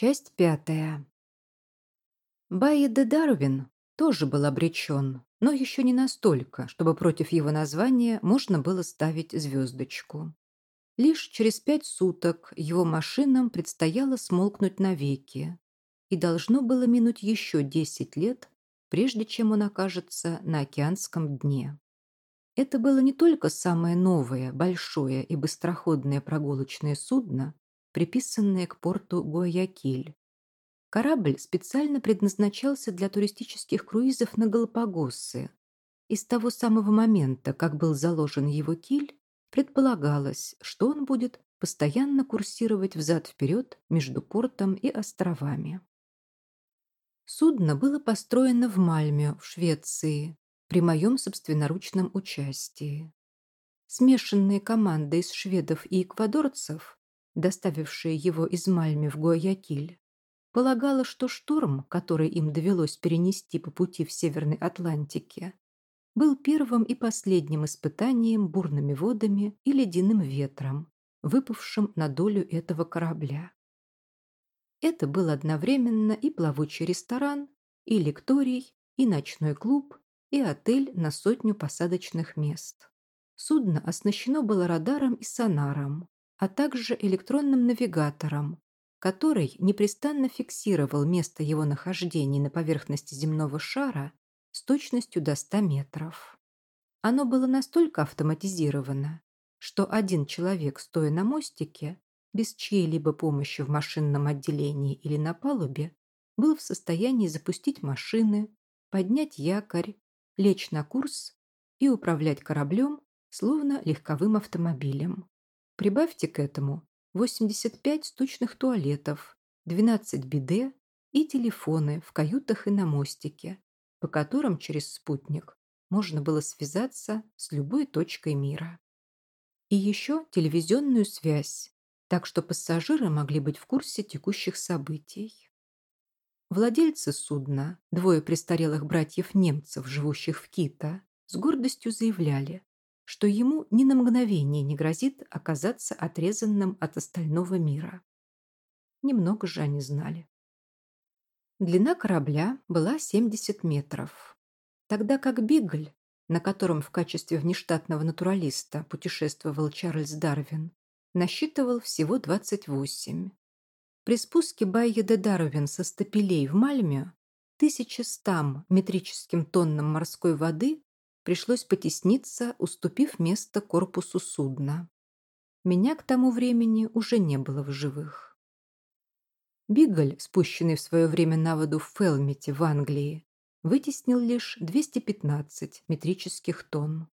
Часть пятая. Байе де Дарвин тоже был обречен, но еще не настолько, чтобы против его названия можно было ставить звездочку. Лишь через пять суток его машинам предстояло смолкнуть навеки, и должно было минуть еще десять лет, прежде чем он окажется на океанском дне. Это было не только самое новое, большое и быстроходное прогулочное судно, приписанное к порту Гуаякиль. Корабль специально предназначался для туристических круизов на Галапагосы. И с того самого момента, как был заложен его киль, предполагалось, что он будет постоянно курсировать взад-вперед между портом и островами. Судно было построено в Мальме, в Швеции, при моем собственноручном участии. Смешанные команды из шведов и эквадорцев, доставившие его из Мальме в Гуаякиль, полагала, что шторм, который им довелось перенести по пути в Северной Атлантике, был первым и последним испытанием бурными водами и ледяным ветром, выпавшим на долю этого корабля. Это был одновременно и плавучий ресторан, и лекторий, и ночной клуб, и отель на сотню посадочных мест. Судно оснащено было радаром и сонаром, а также электронным навигатором, который непрестанно фиксировал место его нахождения на поверхности земного шара с точностью до 100 метров. Оно было настолько автоматизировано, что один человек, стоя на мостике, без чьей-либо помощи в машинном отделении или на палубе, был в состоянии запустить машины, поднять якорь, лечь на курс и управлять кораблем, словно легковым автомобилем. Прибавьте к этому 85 стучных туалетов, 12 биде и телефоны в каютах и на мостике, по которым через спутник можно было связаться с любой точкой мира. И еще телевизионную связь, так что пассажиры могли быть в курсе текущих событий. Владельцы судна, двое престарелых братьев-немцев, живущих в Кита, с гордостью заявляли, что ему ни на мгновение не грозит оказаться отрезанным от остального мира. Немного же они знали. Длина корабля была 70 метров, тогда как Бигль, на котором в качестве внештатного натуралиста путешествовал Чарльз Дарвин, насчитывал всего 28. При спуске Байе де Дарвин со стапелей в Мальме 1100 метрическим тоннам морской воды пришлось потесниться, уступив место корпусу судна. Меня к тому времени уже не было в живых. Бигль, спущенный в свое время на воду в Фелмите в Англии, вытеснил лишь 215 метрических тонн.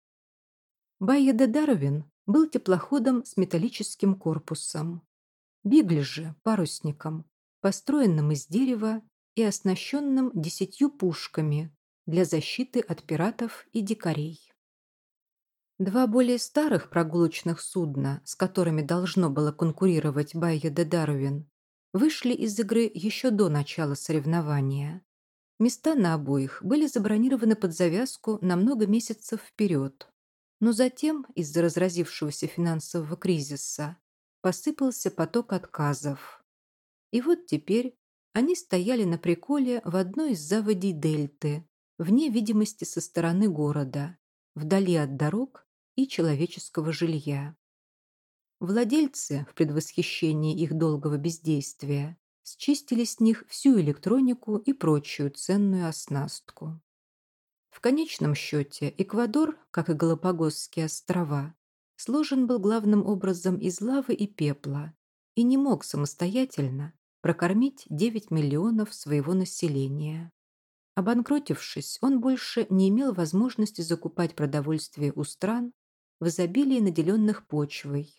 Байя де Дарвин был теплоходом с металлическим корпусом. Бигль же парусником, построенным из дерева и оснащенным десятью пушками, для защиты от пиратов и дикарей. Два более старых прогулочных судна, с которыми должно было конкурировать Байя де Дарвин, вышли из игры еще до начала соревнования. Места на обоих были забронированы под завязку на много месяцев вперед. Но затем, из-за разразившегося финансового кризиса, посыпался поток отказов. И вот теперь они стояли на приколе в одной из заводей Дельты, вне видимости со стороны города, вдали от дорог и человеческого жилья. Владельцы, в предвосхищении их долгого бездействия, счистили с них всю электронику и прочую ценную оснастку. В конечном счете Эквадор, как и Галапагосские острова, сложен был главным образом из лавы и пепла и не мог самостоятельно прокормить 9 миллионов своего населения. Обанкротившись, он больше не имел возможности закупать продовольствие у стран в изобилии наделенных почвой.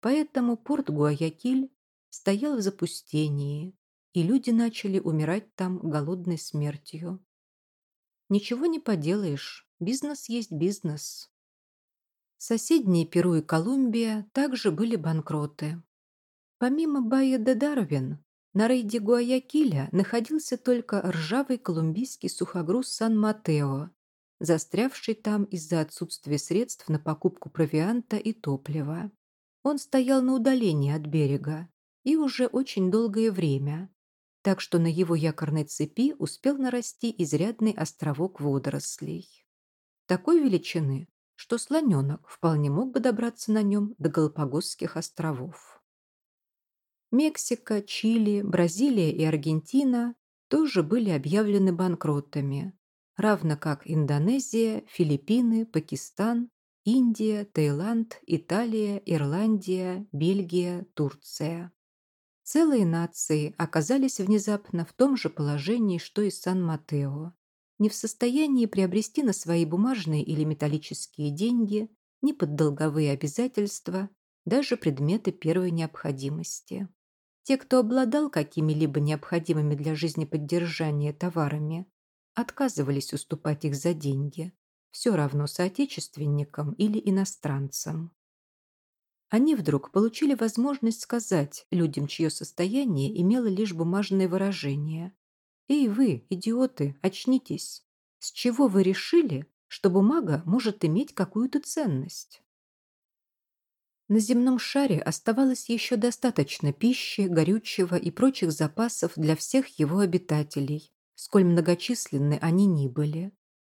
Поэтому порт Гуаякиль стоял в запустении, и люди начали умирать там голодной смертью. Ничего не поделаешь, бизнес есть бизнес. Соседние Перу и Колумбия также были банкроты. Помимо Байя де Дарвин, на рейде Гуаякиля находился только ржавый колумбийский сухогруз Сан-Матео, застрявший там из-за отсутствия средств на покупку провианта и топлива. Он стоял на удалении от берега, и уже очень долгое время, так что на его якорной цепи успел нарасти изрядный островок водорослей. Такой величины, что слоненок вполне мог бы добраться на нем до Галапагосских островов. Мексика, Чили, Бразилия и Аргентина тоже были объявлены банкротами, равно как Индонезия, Филиппины, Пакистан, Индия, Таиланд, Италия, Ирландия, Бельгия, Турция. Целые нации оказались внезапно в том же положении, что и Сан-Матео, не в состоянии приобрести на свои бумажные или металлические деньги, ни под долговые обязательства, даже предметы первой необходимости. Те, кто обладал какими-либо необходимыми для жизни поддержания товарами, отказывались уступать их за деньги, все равно соотечественникам или иностранцам. Они вдруг получили возможность сказать людям, чье состояние имело лишь бумажное выражение. «Эй вы, идиоты, очнитесь! С чего вы решили, что бумага может иметь какую-то ценность?» На земном шаре оставалось еще достаточно пищи, горючего и прочих запасов для всех его обитателей, сколь многочисленны они ни были.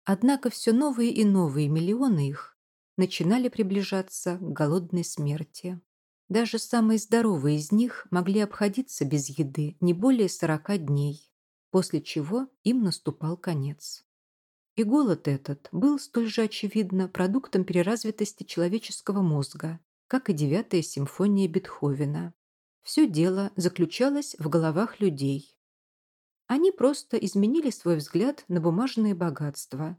Однако все новые и новые миллионы их начинали приближаться к голодной смерти. Даже самые здоровые из них могли обходиться без еды не более сорока дней, после чего им наступал конец. И голод этот был столь же очевидно продуктом переразвитости человеческого мозга, как и девятая симфония Бетховена. Все дело заключалось в головах людей. Они просто изменили свой взгляд на бумажные богатства,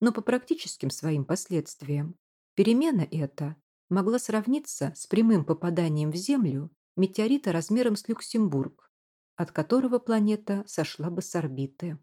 но по практическим своим последствиям Перемена эта могла сравниться с прямым попаданием в Землю метеорита размером с Люксембург, от которого планета сошла бы с орбиты.